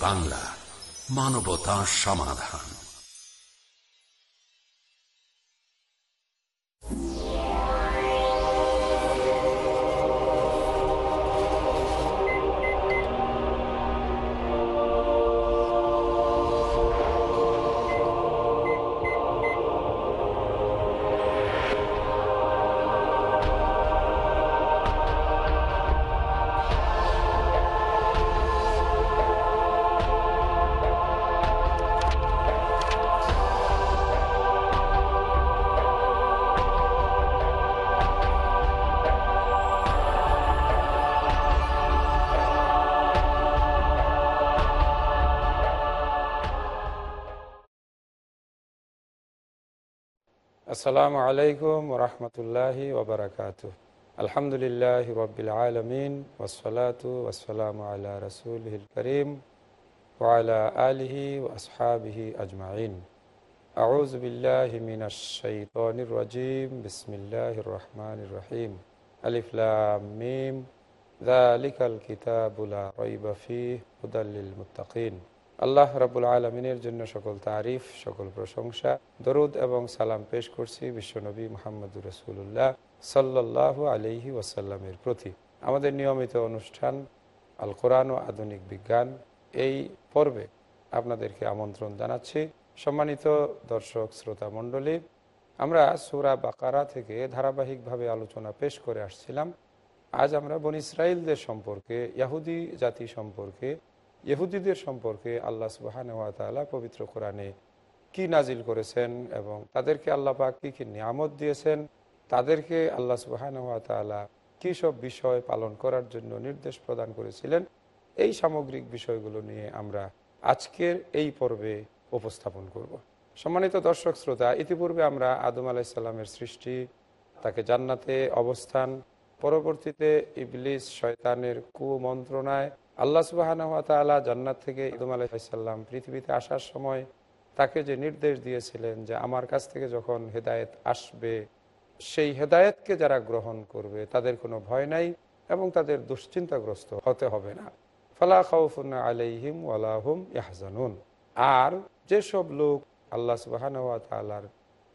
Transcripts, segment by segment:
বাংলা মানবতা সমাধান। আসসালামু আলাইকুম রহমতুল্লাহি ওবরাকাত আলহামদুলিল্লাহ রবিল আলমিন ওসলাতু ওসালাম আল্লাহ রসুল করিম ওয়ালা আলিহি ওসহাবিহি আজমাইন আউজ বিল্লাহ মিন আশাইতানির রাজিম বিসমিল্লাহ রহমান রহিম আলিফলাম মিম ذلك الكتاب لا ريب فيه هدى للمتقين আল্লাহ রাবুল আলমিনের জন্য সকল তারিফ, সকল প্রশংসা, দরুদ এবং সালাম পেশ করছি বিশ্বনবী মোহাম্মদুর রসুল্লাহ সাল্লাহ আলহি ওয়াসাল্লামের প্রতি। আমাদের নিয়মিত অনুষ্ঠান আল কোরআন ও আধুনিক বিজ্ঞান এই পর্বে আপনাদেরকে আমন্ত্রণ জানাচ্ছি। সম্মানিত দর্শক, শ্রোতা মণ্ডলী, আমরা সুরা বাকারা থেকে ধারাবাহিকভাবে আলোচনা পেশ করে আসছিলাম। আজ আমরা বন ইসরায়েলদের সম্পর্কে, ইয়াহুদি জাতি সম্পর্কে ইহুদিদের সম্পর্কে আল্লাহ সুবাহানুয়াতালা পবিত্র কোরআনে কি নাজিল করেছেন এবং তাদেরকে আল্লাহ পাক কী কী নিয়ামত দিয়েছেন, তাদেরকে আল্লাহ সুবাহানুয়াতালা কী সব বিষয় পালন করার জন্য নির্দেশ প্রদান করেছিলেন, এই সামগ্রিক বিষয়গুলো নিয়ে আমরা আজকের এই পর্বে উপস্থাপন করব। সম্মানিত দর্শক শ্রোতা, ইতিপূর্বে আমরা আদম আলাইসাল্লামের সৃষ্টি, তাকে জান্নাতে অবস্থান, পরবর্তীতে ইবলিস, শয়তানের কুমন্ত্রণায় আল্লাহ সুবাহানহাতালা জান্নাত থেকে ইদুম আলাইসাল্লাম পৃথিবীতে আসার সময় তাকে যে নির্দেশ দিয়েছিলেন যে আমার কাছ থেকে যখন হেদায়েত আসবে, সেই হেদায়েতকে যারা গ্রহণ করবে তাদের কোনো ভয় নাই এবং তাদের দুশ্চিন্তাগ্রস্ত হতে হবে না। ফলা খাউফুন আলাইহিম ওয়ালাহুম ইয়াহজানুন। আর যেসব লোক আল্লাহ সুবাহানহাতালার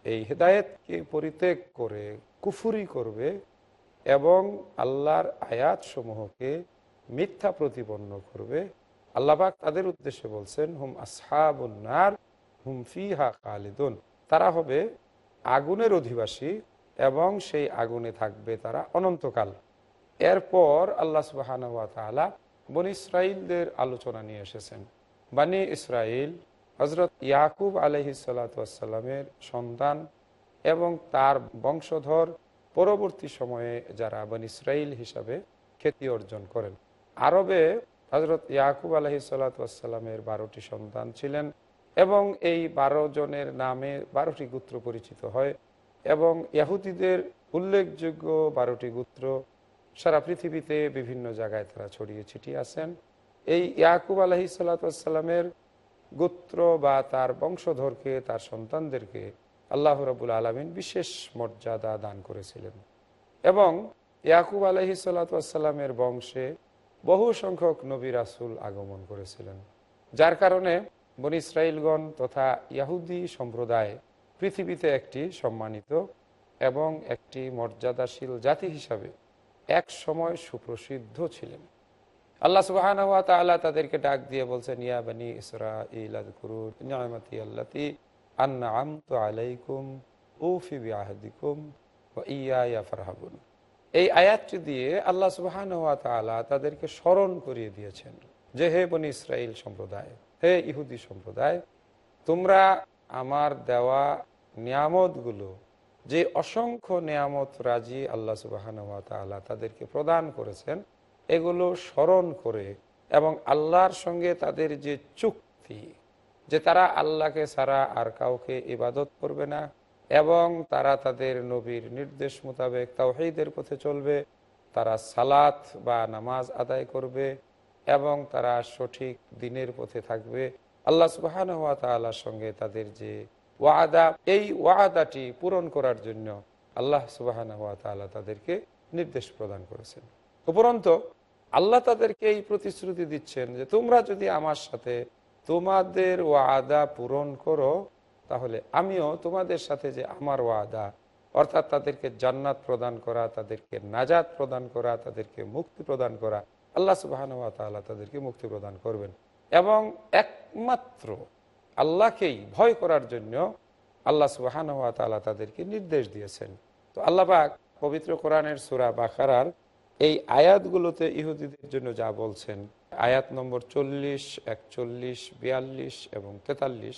এই হেদায়েতকে পরিত্যাগ করে কুফুরি করবে এবং আল্লাহর আয়াত সমূহকে মিথ্যা প্রতিপন্ন করবে। আল্লাহবাক তাদের উদ্দেশ্যে বলছেন, হুম আসহাবুন্নার হুম ফিহা খালিদুন। তারা হবে আগুনের অধিবাসী এবং সেই আগুনে থাকবে তারা অনন্তকাল। এরপর আল্লাহ সুবাহানুয়া বন ইসরায়েলদের আলোচনা নিয়ে এসেছেন। বানি ইসরায়েল হজরত ইয়াকুব আলহি সাল্লাতামের সন্তান এবং তার বংশধর পরবর্তী সময়ে যারা বন ইসরায়েল হিসাবে খ্যাতি অর্জন করেন। আরবে হজরত ইয়াকুব আলহি সাল্লাতামের বারোটি সন্তান ছিলেন এবং এই বারো জনের নামে বারোটি গোত্র পরিচিত হয় এবং ইয়াহুদিদের উল্লেখযোগ্য বারোটি গোত্র সারা পৃথিবীতে বিভিন্ন জায়গায় তারা ছড়িয়ে ছিটিয়ে আছেন। এই ইয়াকুব আলহি সাল্লাতামের গোত্র বা তার বংশধরকে, তার সন্তানদেরকে আল্লাহ রবুল আলমিন বিশেষ মর্যাদা দান করেছিলেন এবং ইয়াকুব আলহি সাল্লাতামের বংশে বহু সংখ্যক নবী রাসুল আগমন করেছিলেন, যার কারণে বন ইসরায়েলগণ তথা ইয়াহুদি সম্প্রদায় পৃথিবীতে একটি সম্মানিত এবং একটি মর্যাদাশীল জাতি হিসাবে এক সময় সুপ্রসিদ্ধ ছিলেন। আল্লাহ সুবাহ তাদেরকে ডাক দিয়ে বলছেন, ইয়া বানি ইসরা ইলাদি আল্লাতি আন্না আমতু আলাইকুম, উফি বিআহদিকুম ইয়া ফারহাবুন। এই আয়াতটি দিয়ে আল্লাহ সুবাহান তাদেরকে স্মরণ করিয়ে দিয়েছেন যে হে বনি ইসরায়েল সম্প্রদায়, হে ইহুদি সম্প্রদায়, তোমরা আমার দেওয়া নিয়ামতগুলো, যে অসংখ্য নিয়ামত রাজি আল্লাহ সুবাহান তাদেরকে প্রদান করেছেন, এগুলো স্মরণ করে এবং আল্লাহর সঙ্গে তাদের যে চুক্তি, যে তারা আল্লাহকে ছাড়া আর কাউকে ইবাদত করবে না এবং তারা তাদের নবীর নির্দেশ মোতাবেক তাওহিদের পথে চলবে, তারা সালাত বা নামাজ আদায় করবে এবং তারা সঠিক দিনের পথে থাকবে। আল্লাহ সুবাহান হাত তালার সঙ্গে তাদের যে ওয়াদা, এই ওয়াদাটি পূরণ করার জন্য আল্লাহ সুবাহান হাত তালা তাদেরকে নির্দেশ প্রদান করেছেন। উপরন্ত, আল্লাহ তাদেরকে এই প্রতিশ্রুতি দিচ্ছেন যে তোমরা যদি আমার সাথে তোমাদের ওয়াদা পূরণ করো তাহলে আমিও তোমাদের সাথে যে আমার ওয়াদা, অর্থাৎ তাদেরকে জান্নাত প্রদান করা, তাদেরকে নাজাত প্রদান করা, তাদেরকে মুক্তি প্রদান করা, আল্লাহ সুবাহানুয়া তাআলা তাদেরকে মুক্তি প্রদান করবেন। এবং একমাত্র আল্লাহকেই ভয় করার জন্য আল্লাহ সুবাহানুয়া তাআলা তাদেরকে নির্দেশ দিয়েছেন। তো আল্লাহবাক পবিত্র কোরআনের সুরা বাখারার এই আয়াতগুলোতে ইহুদিদের জন্য যা বলছেন, আয়াত নম্বর চল্লিশ, একচল্লিশ, বিয়াল্লিশ এবং তেতাল্লিশ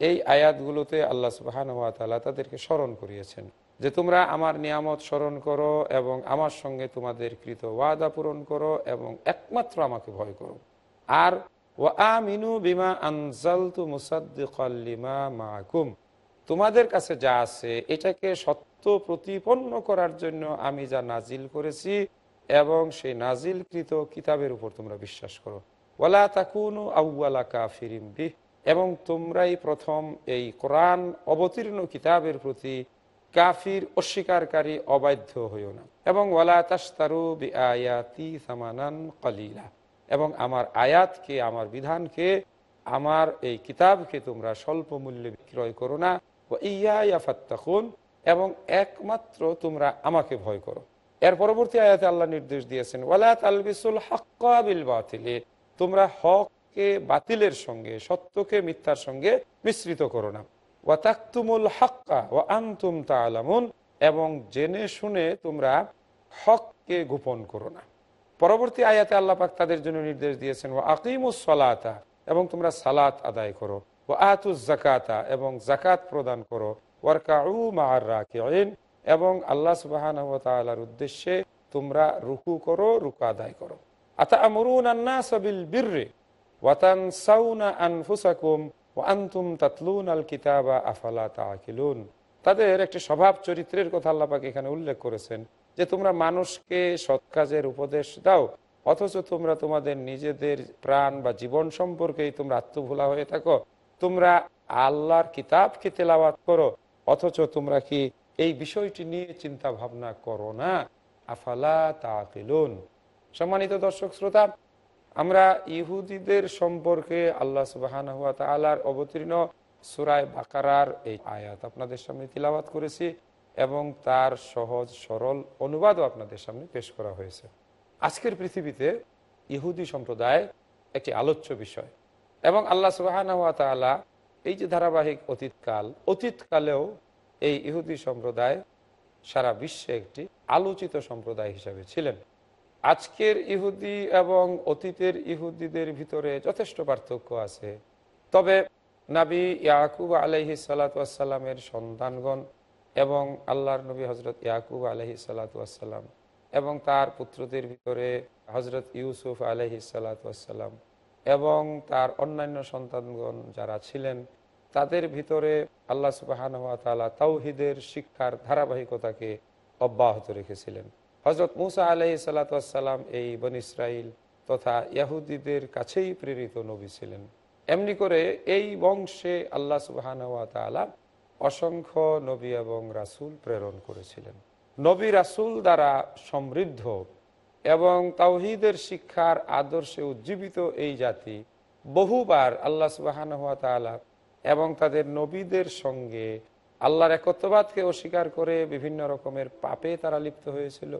এই আয়াতগুলোতে আল্লাহ সুবাহান তাআলা তাদেরকে স্মরণ করিয়েছেন যে তোমরা আমার নিয়ামত স্মরণ করো এবং আমার সঙ্গে তোমাদের কৃত ওয়াদা পূরণ করো এবং একমাত্র আমাকে ভয় করো। আর ও আমিনু বিমা আনজালতু মুসাদ্দিকাল্লিমা মাকুম তোমাদের কাছে যা আছে এটাকে সত্য প্রতিপন্ন করার জন্য আমি যা নাজিল করেছি এবং সেই নাজিলকৃত কিতাবের উপর তোমরা বিশ্বাস করো। ওয়ালা তাকুনু আউ্বালা কাফিরিম বিহ। এবং তোমরাই প্রথম এই কোরআন অবতীর্ণ কিতাবের প্রতি কাফির, অস্বীকারী, অবাধ্য হইও না। এবং ওয়ালা তাস্তারু সামানান কলিলা। এবং আমার আয়াতকে, আমার বিধানকে, আমার এই কিতাবকে তোমরা স্বল্প মূল্যে বিক্রয় করো না। ও এবং একমাত্র তোমরা আমাকে ভয় করো। এর পরবর্তী আয়াতে আল্লাহ নির্দেশ দিয়েছেন, ওয়ালা তালবিসুল হাক্কাবিল বাতিলে। তোমরা হককে বাতিলের সঙ্গে, সত্যকে মিথ্যার সঙ্গে মিশ্রিত করো না। ওয়াতাক্তুমুল হাক্কা ও আন্তুম তালামুন এবং জেনে শুনে তোমরা হককে গোপন করো না। পরবর্তী আয়াতে আল্লাহ পাক তাদের জন্য নির্দেশ দিয়েছেন ও আকিমুস সলাতা এবং তোমরা সালাত আদায় করো। ও আতুস জাকাতা এবং জাকাত প্রদান করো। ওয়ারকাউ মার রাকিন এবং আল্লাহ সুবাহান উদ্দেশ্যে তোমরা রুকু করো, রুকু আদায় করো। আতা আমরুন আন্না সাবিল বীররে ওয়াতান সাউনা তাতলুন আল আফালা তাদের একটি স্বভাব চরিত্রের কথা আল্লাপাক এখানে উল্লেখ করেছেন যে, তোমরা মানুষকে সৎ কাজের উপদেশ দাও, অথচ তোমরা তোমাদের নিজেদের প্রাণ বা জীবন সম্পর্কেই তোমরা আত্মভোলা হয়ে থাকো। তোমরা আল্লাহর কিতাবকে তেলাওয়াত করো, অথচ তোমরা কি এই বিষয়টি নিয়ে চিন্তা ভাবনা করো না? আফালা তাকিলুন। সম্মানিত দর্শক, শ্রোতা আমরা ইহুদিদের সম্পর্কে আল্লাহ সুবাহান হুয়া তালার অবতীর্ণ সুরায় বাকারার এই আয়াত আপনাদের সামনে তিলাবাত করেছি এবং তার সহজ, সরল অনুবাদও আপনাদের সামনে পেশ করা হয়েছে। আজকের পৃথিবীতে ইহুদি সম্প্রদায় একটি আলোচ্য বিষয় এবং আল্লাহ সুবাহান হুয়া তালা এই যে ধারাবাহিক অতীতকাল, অতীতকালেও এই ইহুদি সম্প্রদায় সারা বিশ্বে একটি আলোচিত সম্প্রদায় হিসাবে ছিলেন। আজকের ইহুদি এবং অতীতের ইহুদিদের ভিতরে যথেষ্ট পার্থক্য আছে। তবে নাবি ইয়াকুব আলহি সালাতামের সন্তানগণ এবং আল্লাহর নবী হজরত ইয়াকুব আলহি সালাতাম এবং তার পুত্রদের ভিতরে হজরত ইউসুফ আলহি সালাতাম এবং তার অন্যান্য সন্তানগণ যারা ছিলেন, তাদের ভিতরে আল্লাহ সুবাহান তাওহিদের শিক্ষার ধারাবাহিকতাকে অব্যাহত রেখেছিলেন। হজরত মুসা আলহি সাল্লাতাম এই বন ইসরাইল তথা ইয়াহুদিদের কাছেই প্রেরিত নবী ছিলেন। এমনি করে এই বংশে আল্লাহ সুবাহান তালা অসংখ্য নবী এবং রাসুল প্রেরণ করেছিলেন। নবী রাসুল দ্বারা সমৃদ্ধ এবং তাওহিদের শিক্ষার আদর্শে উজ্জীবিত এই জাতি বহুবার আল্লাহ সুবাহান হাত এবং তাদের নবীদের সঙ্গে আল্লাহর একত্ববাদকে অস্বীকার করে বিভিন্ন রকমের পাপে তারা লিপ্ত হয়েছিল।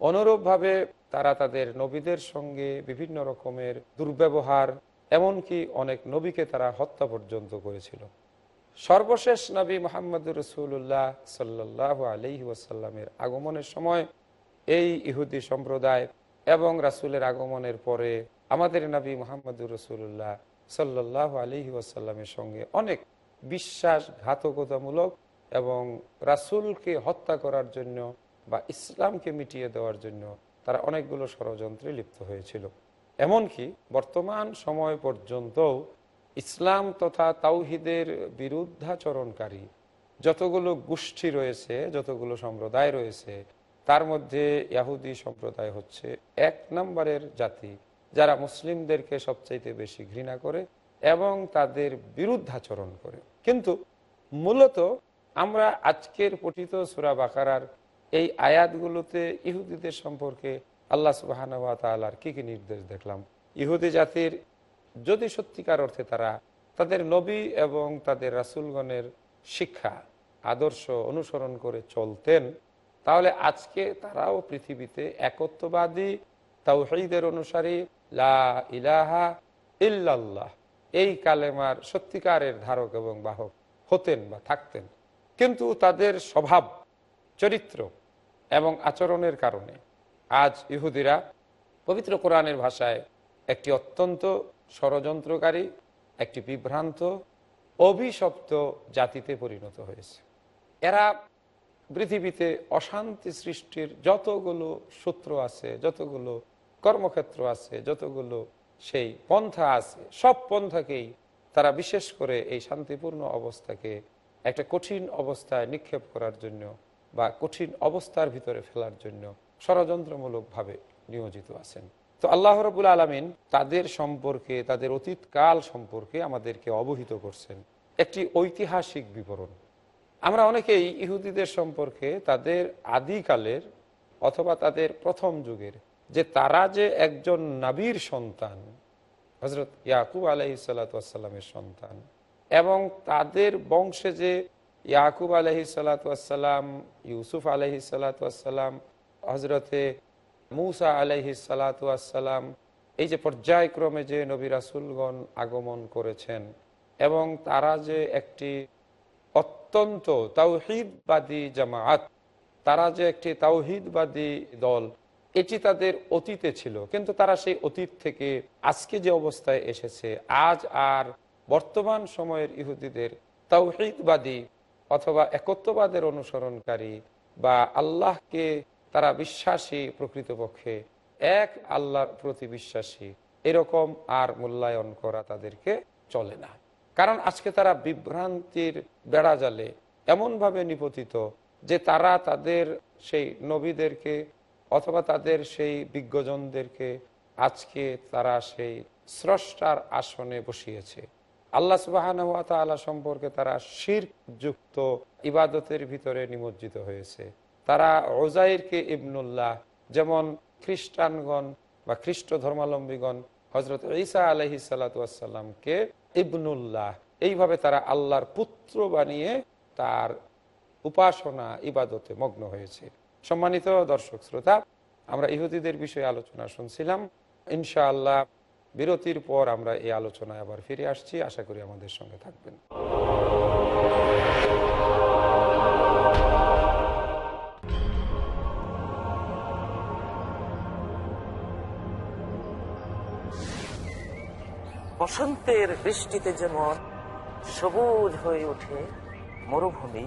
অনুরূপভাবে তারা তাদের নবীদের সঙ্গে বিভিন্ন রকমের দুর্ব্যবহার, এমনকি অনেক নবীকে তারা হত্যা পর্যন্ত করেছিল। সর্বশেষ নবী মোহাম্মদ রসুল্লাহ সাল্লাহ আলি ওয়াসাল্লামের আগমনের সময় এই ইহুদি সম্প্রদায় এবং রাসুলের আগমনের পরে আমাদের নবী মোহাম্মদুর রসুল্লাহ সাল্লাহ আলি ওয়াসাল্লামের সঙ্গে অনেক বিশ্বাসঘাতকতামূলক এবং রাসুলকে হত্যা করার জন্য বা ইসলামকে মিটিয়ে দেওয়ার জন্য তারা অনেকগুলো ষড়যন্ত্রে লিপ্ত হয়েছিল। এমনকি বর্তমান সময় পর্যন্তও ইসলাম তথা তাওহিদের বিরুদ্ধাচরণকারী যতগুলো গোষ্ঠী রয়েছে, যতগুলো সম্প্রদায় রয়েছে, তার মধ্যে ইয়াহুদি সম্প্রদায় হচ্ছে এক নম্বরের জাতি, যারা মুসলিমদেরকে সবচাইতে বেশি ঘৃণা করে এবং তাদের বিরুদ্ধাচরণ করে। কিন্তু মূলত আমরা আজকের পঠিত সুরা বাকারার এই আয়াতগুলোতে ইহুদিদের সম্পর্কে আল্লাহ সুবাহ তালার কি কি নির্দেশ দেখলাম? ইহুদি জাতির যদি সত্যিকার অর্থে তারা তাদের নবী এবং তাদের রাসুলগণের শিক্ষা, আদর্শ অনুসরণ করে চলতেন, তাহলে আজকে তারাও পৃথিবীতে একত্ববাদী, তাওহীদের অনুসারী, লা ইলাহা ইল্লাল্লাহ, এই কালেমার সত্যিকারের ধারক এবং বাহক হতেন বা থাকতেন। কিন্তু তাদের স্বভাব চরিত্র এবং আচরণের কারণে। আজ ইহুদিরা পবিত্র কোরআনের ভাষায় একটি অত্যন্ত ষড়যন্ত্রকারী, একটি বিভ্রান্ত, অভিশপ্ত জাতিতে পরিণত হয়েছে। এরা পৃথিবীতে অশান্তি সৃষ্টির যতগুলো সূত্র আছে, যতগুলো কর্মক্ষেত্র আছে, যতগুলো সেই পন্থা আছে, সব পন্থাকেই তারা বিশেষ করে এই শান্তিপূর্ণ অবস্থাকে একটা কঠিন অবস্থায় নিক্ষেপ করার জন্য বা কঠিন অবস্থার ভিতরে ফেলার জন্য ষড়যন্ত্রমূলকভাবে নিয়োজিত আছেন। তো আল্লাহ রবুল আলমিন তাদের সম্পর্কে, তাদের অতীতকাল সম্পর্কে আমাদেরকে অবহিত করছেন। একটি ঐতিহাসিক বিবরণ। আমরা অনেকেই ইহুদিদের সম্পর্কে তাদের আদিকালের অথবা তাদের প্রথম যুগের যে তারা যে একজন নাবির সন্তান হজরত ইয়াকুব আলহি সাল্লাতামের সন্তান, এবং তাদের বংশে যে ইয়াকুব আলহি সাল্লাতাম ইউসুফ আলহি সাল্লাতাম হজরতে মুসা আলহি সাল্লাতাম এই যে পর্যায়ক্রমে যে নবী রাসুলগণ আগমন করেছেন এবং তারা যে একটি অত্যন্ত তাওহিদবাদী জামাত, তারা যে একটি তাওহিদবাদী দল, এটি তাদের অতীতে ছিল। কিন্তু তারা সেই অতীত থেকে আজকে যে অবস্থায় এসেছে, আজ আর বর্তমান সময়ের ইহুদিদের তাওহিদবাদী অথবা একত্ববাদের অনুসরণকারী বা আল্লাহকে তারা বিশ্বাসী প্রকৃতপক্ষে, এক আল্লাহর প্রতি বিশ্বাসী, এরকম আর মূল্যায়ন করা তাদেরকে চলে না। কারণ আজকে তারা বিভ্রান্তির বেড়া জালে এমনভাবে নিপতিত যে তারা তাদের সেই নবীদেরকে অথবা তাদের সেই বিজ্ঞজনদেরকে আজকে তারা সেই স্রষ্টার আসনে বসিয়েছে। আল্লাহ সুবাহান তালা সম্পর্কে তারা শির যুক্ত ইবাদতের ভিতরে নিমজ্জিত হয়েছে। তারা ওজাইরকে ইবনুল্লাহ যেমন খ্রিস্টানগণ বা খ্রিস্ট ধর্মাবলম্বীগণ হজরত ঈসা আলহি সাল্লাতামকে ইবনুল্লাহ এইভাবে তারা আল্লাহর পুত্র বানিয়ে তার উপাসনা ইবাদতে মগ্ন হয়েছে। সম্মানিত দর্শক, শ্রোতা, আমরা ইহুদিদের বিষয়ে আলোচনা শুনছিলাম। ইনশাআল্লাহ বিরতির পর আমরা এই আলোচনায় আবার ফিরে আসছি। আশা করি আমাদের সঙ্গে থাকবেন। বসন্তের বৃষ্টিতে যেমন সবুজ হয়ে ওঠে মরুভূমি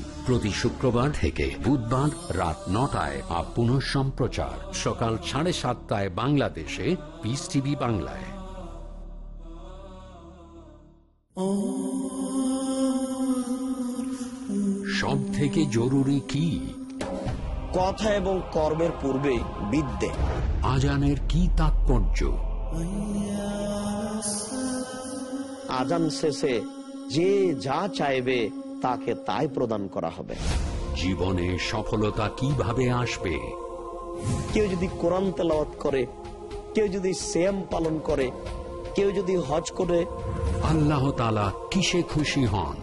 প্রতি শুক্রবার থেকে বুধবার রাত নটায় আর পুনঃ সম্প্রচার। সকাল সাড়ে সাতটায় বাংলাদেশে পিস টিভি বাংলায়। সব থেকে জরুরি কি? কথা এবং কর্মের পূর্বে বিদ্যে। আজানের কি তাৎপর্য? আজান শেষে যে যা চাইবে তাকে তাই প্রদান করা হবে। জীবনে সফলতা কীভাবে আসবে? কেউ যদি কোরআন তেলাওয়াত করে কেউ যদি শ্যাম পালন করে কেউ যদি হজ করে আল্লাহ তালা কিসে খুশি হন?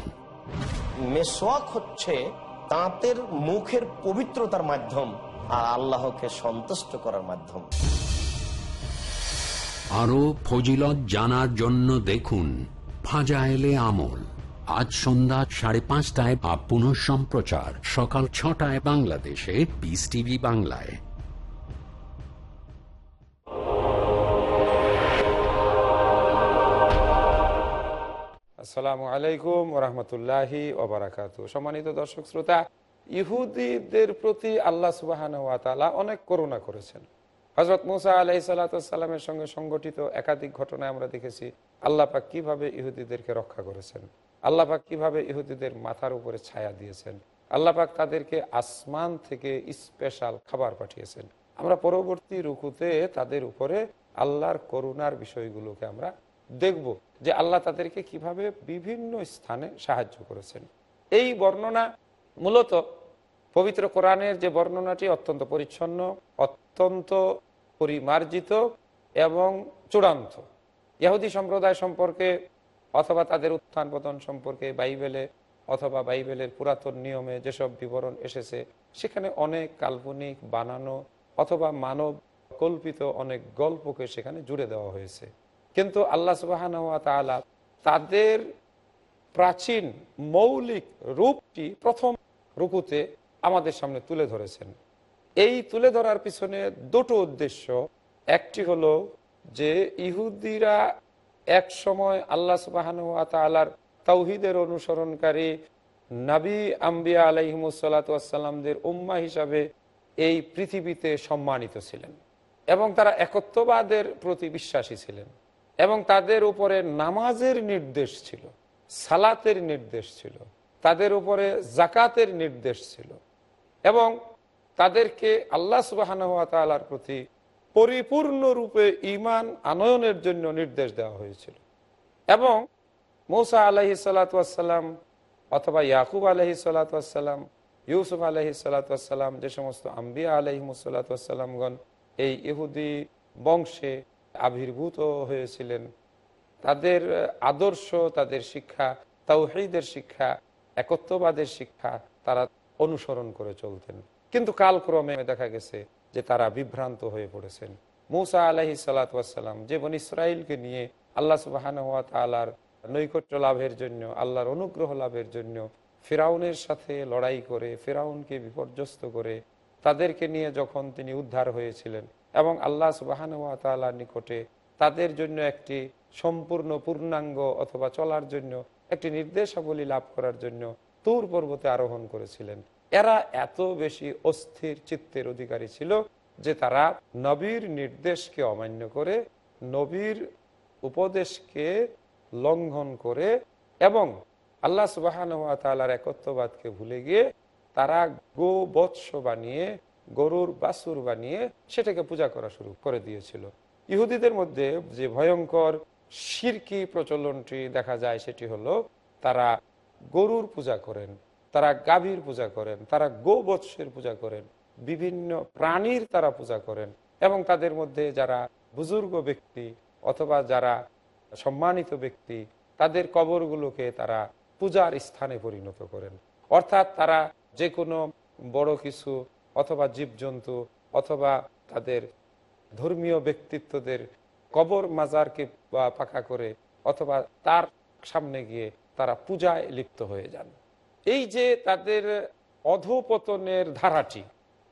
মেসোয়াক হচ্ছে তাঁতের মুখের পবিত্রতার মাধ্যম আর আল্লাহকে সন্তুষ্ট করার মাধ্যম। আরও ফজিলত জানার জন্য দেখুন ফাজাইলে আমল। আজ সন্ধ্যা সাড়ে পাঁচটায় বা পুনঃ সম্প্রচার। সকাল ছটায় বাংলাদেশে পিস টিভি বাংলায়। আসসালামু আলাইকুম রহমতুল্লাহি ওবরাকাত। সম্মানিত দর্শক শ্রোতা, ইহুদিদের প্রতি আল্লাহ সুবাহান অনেক করুণা করেছেন। হজরত মুসা আলাহি সাল্লাতামের সঙ্গে সংগঠিত একাধিক ঘটনায় আমরা দেখেছি, আল্লাহ পাক কীভাবে ইহুদিদেরকে রক্ষা করেছেন। আল্লাহ পাক কীভাবে ইহুদিদের মাথার উপরে ছায়া দিয়েছেন? আল্লাহ পাক তাদেরকে আসমান থেকে স্পেশাল খাবার পাঠিয়েছেন। আমরা পরবর্তী রুকুতে তাদের উপরে আল্লাহর করুণার বিষয়গুলোকে আমরা দেখব যে আল্লাহ তাদেরকে কীভাবে বিভিন্ন স্থানে সাহায্য করেছেন। এই বর্ণনা মূলত পবিত্র কোরআনের যে বর্ণনাটি অত্যন্ত পরিচ্ছন্ন, অত্যন্ত পরিমার্জিত এবং চূড়ান্ত। ইহুদি সম্প্রদায় সম্পর্কে অথবা তাদের উত্থান পতন সম্পর্কে বাইবেলে অথবা বাইবেলের পুরাতন নিয়মে যেসব বিবরণ এসেছে, সেখানে অনেক কাল্পনিক, বানানো অথবা মানব কল্পিত অনেক গল্পকে সেখানে জুড়ে দেওয়া হয়েছে। কিন্তু আল্লাহ সুবাহান তাদের প্রাচীন মৌলিক রূপটি প্রথম রুকুতে আমাদের সামনে তুলে ধরেছেন। এই তুলে ধরার পিছনে দুটো উদ্দেশ্য। একটি হলো যে ইহুদিরা এক সময় আল্লাহ সুবাহান তালার তৌহিদের অনুসরণকারী নাবি আম্বিয়া আলাইহিমুসাল্লাতামদের উম্মা হিসাবে এই পৃথিবীতে সম্মানিত ছিলেন এবং তারা একত্ববাদের প্রতি বিশ্বাসী ছিলেন এবং তাদের উপরে নামাজের নির্দেশ ছিল, সালাতের নির্দেশ ছিল, তাদের উপরে জাকাতের নির্দেশ ছিল এবং তাদেরকে আল্লাহ সুবাহর প্রতি পরিপূর্ণরূপে ইমান আনয়নের জন্য নির্দেশ দেওয়া হয়েছিল। এবং মৌসা আলহি সাল্লাতাম অথবা ইয়াকুব আলহি সাল্লাতাম ইউসুফ আলহি সাল্লাতাম যে সমস্ত আম্বিয়া আলহিমসাল্লাতামগণ এই ইহুদি বংশে আবির্ভূত হয়েছিলেন। তাদের আদর্শ, তাদের শিক্ষা, তাওহিদের শিক্ষা, একত্ববাদের শিক্ষা তারা অনুসরণ করে চলতেন। কিন্তু কালক্রমে দেখা গেছে যে তারা বিভ্রান্ত হয়ে পড়েছেন। মৌসা আলহি সাল্লাতাম যে বন ইসরায়েলকে নিয়ে আল্লাহ সুবাহান হাত নৈকট্য লাভের জন্য, আল্লাহর অনুগ্রহ লাভের জন্য ফেরাউনের সাথে লড়াই করে, ফেরাউনকে বিপর্যস্ত করে তাদেরকে নিয়ে যখন তিনি উদ্ধার হয়েছিলেন এবং আল্লাহ সুবাহান তালার নিকটে তাদের জন্য একটি সম্পূর্ণ পূর্ণাঙ্গ অথবা চলার জন্য একটি নির্দেশাবলী লাভ করার জন্য তুর পর্বতে আরোহণ করেছিলেন। এরা এত বেশি অস্থির চিত্তের অধিকারী ছিল যে তারা নবীর নির্দেশকে অমান্য করে নবীর উপদেশকে লঙ্ঘন করে এবং আল্লাহ সুবাহান তালার একত্ববাদকে ভুলে গিয়ে তারা গো বৎস বানিয়ে, গরুর বাসুর বানিয়ে সেটাকে পূজা করা শুরু করে দিয়েছিল। ইহুদিদের মধ্যে যে ভয়ঙ্কর শিরকি প্রচলনটি দেখা যায় সেটি হলো তারা গরুর পূজা করেন। তারা গাভীর পূজা করেন, তারা গোবৎসের পূজা করেন, বিভিন্ন প্রাণীর তারা পূজা করেন এবং তাদের মধ্যে যারা বুজুর্গ ব্যক্তি অথবা যারা সম্মানিত ব্যক্তি, তাদের কবরগুলোকে তারা পূজার স্থানে পরিণত করেন। অর্থাৎ তারা যে কোনো বড় কিছু অথবা জীবজন্তু অথবা তাদের ধর্মীয় ব্যক্তিত্বদের কবর মাজারকে পাকা করে অথবা তার সামনে গিয়ে তারা পূজায় লিপ্ত হয়ে যান। এই যে তাদের অধপতনের ধারাটি,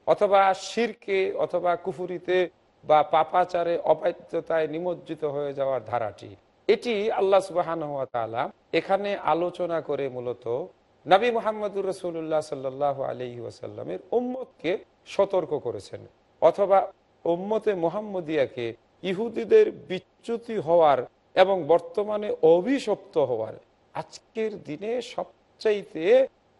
অথবা শিরকে অথবা কুফুরিতে বা পাপাচারে অবাধ্যতায় নিমজ্জিত হয়ে যাওয়ার ধারাটি, এটি আল্লাহ সুবাহান এখানে আলোচনা করে মূলত নবী মোহাম্মদুর রসুল্লাহ সাল্লাহ আলহি ওয়াসাল্লামের উম্মতকে সতর্ক করেছেন, অথবা উম্মতে মোহাম্মদিয়াকে ইহুদিদের বিচ্যুতি হওয়ার এবং বর্তমানে অভিশপ্ত হওয়ার। আজকের দিনে সবচাইতে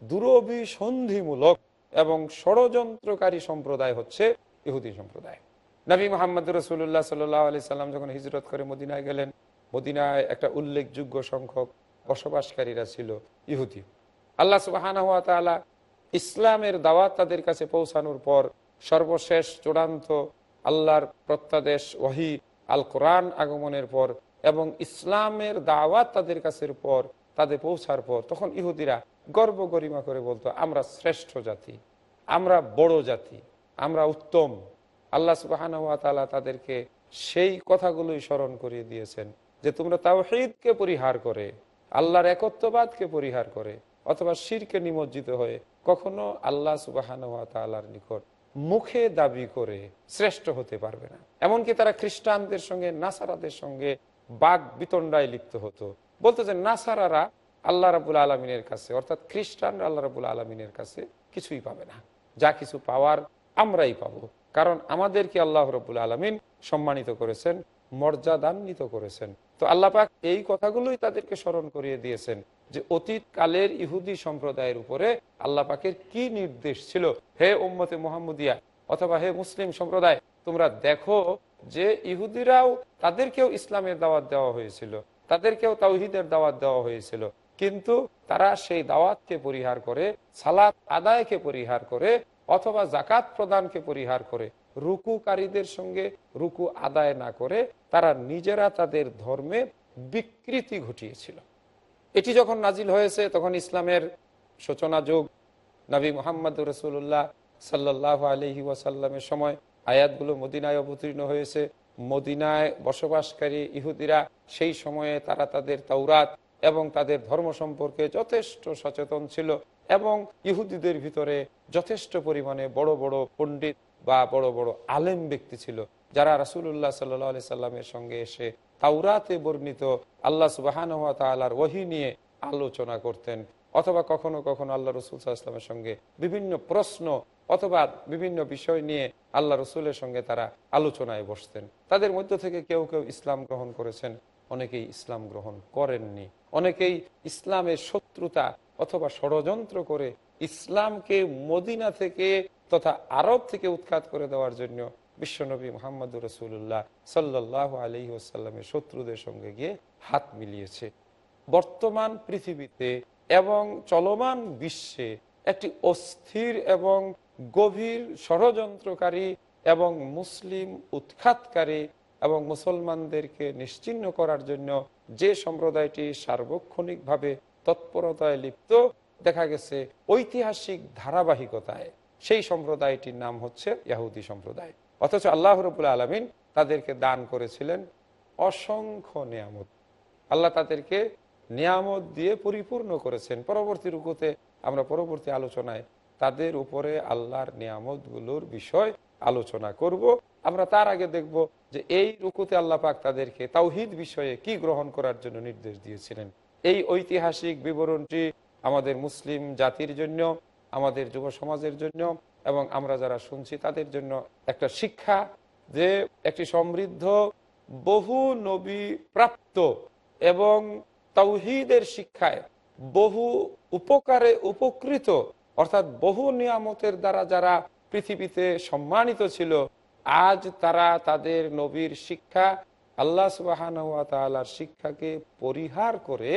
দুরভিসন্ধিমূলক এবং ষড়যন্ত্রকারী সম্প্রদায় হচ্ছে ইহুদি সম্প্রদায়। নবী মোহাম্মদ রসুল্লাহ সাল্লাহ আলি সাল্লাম যখন হিজরত করে মদিনায় গেলেন, মদিনায় একটা উল্লেখযোগ্য সংখ্যক বসবাসকারীরা ছিল ইহুদি। আল্লাহ সুবাহানা ইসলামের দাওয়াত তাদের কাছে পৌঁছানোর পর সর্বশেষ চূড়ান্ত আল্লাহর প্রত্যাদেশ ওয়াহি আল কোরআন আগমনের পর এবং ইসলামের দাওয়াত তাদের কাছের পর তাদের পৌঁছার পর তখন ইহুদিরা গর্ব গরিমা করে বলতো, আমরা শ্রেষ্ঠ জাতি, আমরা বড় জাতি, আমরা উত্তম। আল্লাহ সুবাহানুয়াতালা তাদেরকে সেই কথাগুলোই স্মরণ করিয়ে দিয়েছেন যে তোমরা তাওহিদকে পরিহার করে, আল্লাহর একত্ববাদকে পরিহার করে, অথবা শিরকে নিমজ্জিত হয়ে কখনো আল্লাহ সুবাহানুয়াতালার নিকট মুখে দাবি করে শ্রেষ্ঠ হতে পারবে না। এমনকি তারা খ্রিস্টানদের সঙ্গে, নাসারাদের সঙ্গে বাঘ বিতণ্ডায় লিপ্ত হতো। বলতো যে নাসারারা আল্লাহ রাবুল আলমিনের কাছে, অর্থাৎ খ্রিস্টানরা আল্লাহ রাবুল আলমিনের কাছে কিছুই পাবে না। যা কিছু পাওয়ার আমরাই পাবো। কারণ আমাদেরকে আল্লাহ রবুল আলমিন সম্মানিত করেছেন, মর্যাদান্বিত করেছেন। তো আল্লাহ পাক এই কথাগুলোই তাদেরকে স্মরণ করিয়ে দিয়েছেন যে অতীত কালের ইহুদি সম্প্রদায়ের উপরে আল্লাহ পাকের কি নির্দেশ ছিল? হে ওম্মতে মোহাম্মদিয়া অথবা হে মুসলিম সম্প্রদায়, তোমরা দেখো যে ইহুদিরাও তাদেরকেও ইসলামের দাওয়াত দেওয়া হয়েছিল। তাদেরকেও তাওহিদের দাওয়াত দেওয়া হয়েছিল। কিন্তু তারা সেই দাওয়াতকে পরিহার করে, সালাত আদায়কে পরিহার করে অথবা জাকাত প্রদানকে পরিহার করে রুকুকারীদের সঙ্গে রুকু আদায় না করে তারা নিজেরা তাদের ধর্মে বিকৃতি ঘটিয়েছিল। এটি যখন নাজিল হয়েছে, তখন ইসলামের সূচনা যোগ। নবী মোহাম্মদ রসুল্লাহ সাল্লাহ আলহি ওয়াসাল্লামের সময় আয়াতগুলো মদিনায় অবতীর্ণ হয়েছে। মদিনায় বসবাসকারী ইহুদিরা সেই সময়ে তারা তাদের তাওরাত এবং তাদের ধর্ম সম্পর্কে যথেষ্ট সচেতন ছিল এবং ইহুদিদের ভিতরে যথেষ্ট পরিমাণে বড় বড় পণ্ডিত বা বড় বড় আলেম ব্যক্তি ছিল, যারা রাসুল্লাহ সাল্লি সাল্লামের সঙ্গে এসে তাওরাতে বর্ণিত আল্লাহ সুবাহান তালার ওহি নিয়ে আলোচনা করতেন অথবা কখনো কখনো আল্লাহ রসুল সাল্লামের সঙ্গে বিভিন্ন প্রশ্ন অথবা বিভিন্ন বিষয় নিয়ে আল্লাহ রসুলের সঙ্গে তারা আলোচনায় বসতেন। তাদের মধ্য থেকে কেউ কেউ ইসলাম গ্রহণ করেছেন, অনেকেই ইসলাম গ্রহণ করেননি। অনেকেই ইসলামের শত্রুতা অথবা ষড়যন্ত্র করে ইসলামকে মদিনা থেকে তথা আরব থেকে উৎখাত করে দেওয়ার জন্য বিশ্বনবী মোহাম্মদ রসুল্লাহ সাল্লাহ আলহি আসাল্লামের শত্রুদের সঙ্গে গিয়ে হাত মিলিয়েছে। বর্তমান পৃথিবীতে এবং চলমান বিশ্বে একটি অস্থির এবং গভীর ষড়যন্ত্রকারী এবং মুসলিম উৎখাতকারী এবং মুসলমানদেরকে নিশ্চিন্ন করার জন্য যে সম্প্রদায়টি সার্বক্ষণিকভাবে তৎপরতায় লিপ্ত, দেখা গেছে ঐতিহাসিক ধারাবাহিকতায়। সেই সম্প্রদায়টির নাম হচ্ছে ইয়াহুদি সম্প্রদায়। অথচ আল্লাহ রবুল্লা আলমিন তাদেরকে দান করেছিলেন অসংখ্য নিয়ামত। আল্লাহ তাদেরকে নিয়ামত দিয়ে পরিপূর্ণ করেছেন। পরবর্তী রুকুতে আমরা পরবর্তী আলোচনায় তাদের উপরে আল্লাহর নিয়ামতগুলোর বিষয় আলোচনা করব। আমরা তার আগে দেখব যে এই রুকুতে আল্লাহ পাক তাদেরকে তাওহিদ বিষয়ে কি গ্রহণ করার জন্য নির্দেশ দিয়েছিলেন। এই ঐতিহাসিক বিবরণটি আমাদের মুসলিম জাতির জন্য, আমাদের যুব সমাজের জন্য এবং আমরা যারা শুনছি তাদের জন্য একটা শিক্ষা যে একটি সমৃদ্ধ, বহু নবী প্রাপ্ত এবং তাওহিদের শিক্ষায় বহু উপকারে উপকৃত অর্থাৎ বহু নিয়ামতের দ্বারা যারা পৃথিবীতে সম্মানিত ছিল, আজ তারা তাদের নবীর শিক্ষা, আল্লাহ সুবাহর শিক্ষাকে পরিহার করে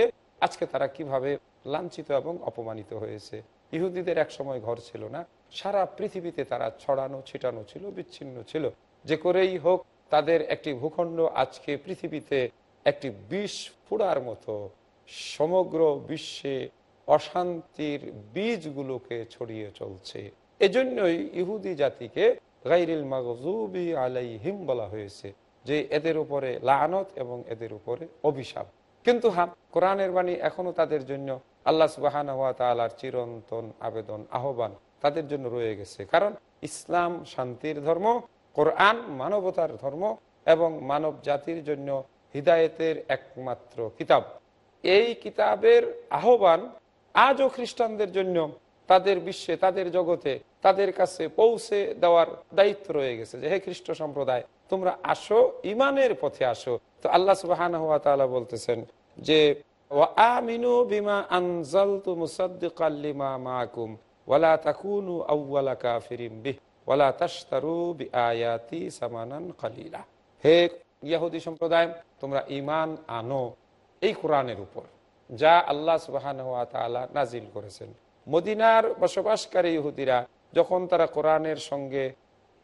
আজকে তারা কীভাবে লাঞ্ছিত এবং অপমানিত হয়েছে। ইহুদিদের এক সময় ঘর ছিল না, সারা পৃথিবীতে তারা ছড়ানো, ছিটানো ছিল, বিচ্ছিন্ন ছিল। যে করেই হোক, তাদের একটি ভূখণ্ড আজকে পৃথিবীতে একটি বিষ ফুড়ার মতো সমগ্র বিশ্বে অশান্তির বীজগুলোকে ছড়িয়ে চলছে। এজন্যই ইহুদি জাতিকে গাইরিল মাগজুবি আলাইহিম বলা হয়েছে যে এদের উপরে লানত এবং এদের উপরে অভিশাপ। কিন্তু হ্যাঁ কোরআনের বাণী এখনও তাদের জন্য আল্লাহ সুবাহান হওয়া তালার চিরন্তন আবেদন, আহ্বান তাদের জন্য রয়ে গেছে। কারণ ইসলাম শান্তির ধর্ম, কোরআন মানবতার ধর্ম এবং মানব জাতির জন্য হৃদায়তের একমাত্র কিতাব। এই কিতাবের আহ্বান আজও খ্রিস্টানদের জন্য তাদের বিশ্বে, তাদের জগতে, তাদের কাছে পৌঁছে দেওয়ার দায়িত্ব রয়ে গেছে যে, হে খ্রিস্ট সম্প্রদায়, তোমরা আসো, ইমানের পথে আসো। তো আল্লাহ সুবাহান হাত বলতেছেন যে আউওয়ালা কাফিরিম বিহ, ওয়ালা কালিলা। হে ইয়াহুদি সম্প্রদায়, তোমরা ইমান আনো এই কোরআনের উপর। যা আল্লাহ তাআলা নাজিল করেছেন। মদিনার বসবাসকারী ইহুদিরা যখন তারা কোরআনের সঙ্গে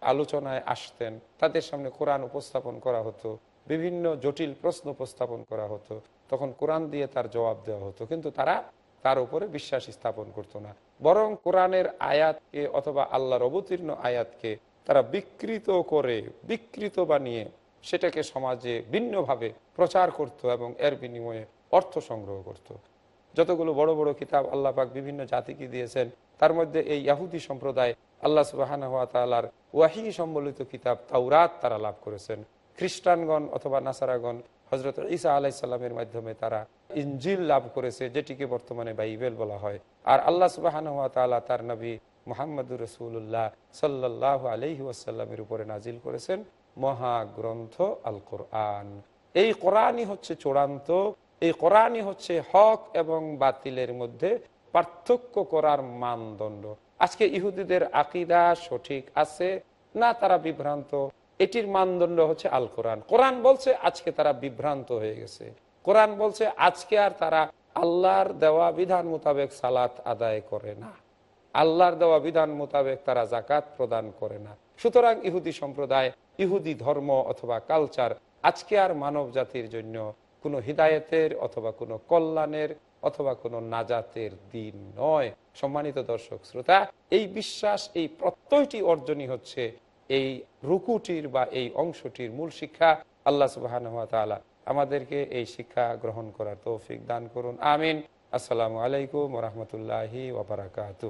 আলোচনায় আসতেন, তাদের সামনে কোরআন উপস্থাপন করা হতো, বিভিন্ন জটিল প্রশ্ন উপস্থাপন করা হতো, তখন কোরআন দিয়ে তার জবাব দেওয়া হতো, কিন্তু তারা তার উপরে বিশ্বাস স্থাপন করতো না। বরং কোরআনের আয়াতকে অথবা আল্লাহর অবতীর্ণ আয়াতকে তারা বিকৃত করে, বিকৃত বানিয়ে সেটাকে সমাজে ভিন্নভাবে প্রচার করত এবং এর বিনিময়ে অর্থ সংগ্রহ করত। যতগুলো বড় বড় কিতাব আল্লাহ পাক বিভিন্ন জাতিকে দিয়েছেন, তার মধ্যে এই ইয়াহুদি সম্প্রদায় আল্লাহ সুবাহান হাত ওয়াহি সম্বলিত কিতাব তাওরাত তারা লাভ করেছেন। খ্রিস্টানগণ অথবা নাসারাগণ হজরত ঈসা আলাইসাল্লামের মাধ্যমে তারা ইঞ্জিল লাভ করেছে, যেটিকে বর্তমানে বাইবেল বলা হয়। আর আল্লাহ সুবাহান হাত তালা তার নবী মোহাম্মদুর রসুল্লাহ সাল্লাহ আলহি ওয়াসাল্লামের উপরে নাজিল করেছেন মহাগ্রন্থ আল কোরআন এই কোরআনই হচ্ছে চূড়ান্ত এই কোরআনই হচ্ছে হক এবং বাতিলের মধ্যে পার্থক্য করার মানদণ্ড। আজকে ইহুদিদের আকিদা সঠিক আছে, না তারা বিভ্রান্ত? এটির মানদণ্ড হচ্ছে আল কোরআন কোরআন বলছে আজকে তারা বিভ্রান্ত হয়ে গেছে। কোরআন বলছে আজকে আর তারা আল্লাহর দেওয়া বিধান মোতাবেক সালাত আদায় করে না। আল্লাহর দেওয়া বিধান মোতাবেক তারা জাকাত প্রদান করে না। সুতরাং ইহুদি সম্প্রদায়, ইহুদি ধর্ম অথবা কালচার আজকে আর মানব জাতির জন্য কোনো হৃদায়তের অথবা কোনো কল্যাণের অথবা কোনো নাজাতের দিন নয়। সম্মানিত দর্শক, শ্রোতা, এই বিশ্বাস, এই প্রত্যয়টি অর্জনই হচ্ছে এই রুকুটির বা এই অংশটির মূল শিক্ষা। আল্লাহ সুবাহান আমাদেরকে এই শিক্ষা গ্রহণ করার তৌফিক দান করুন। আমিন। আসসালামু আলাইকুম রহমতুল্লাহি ওবরাকাতু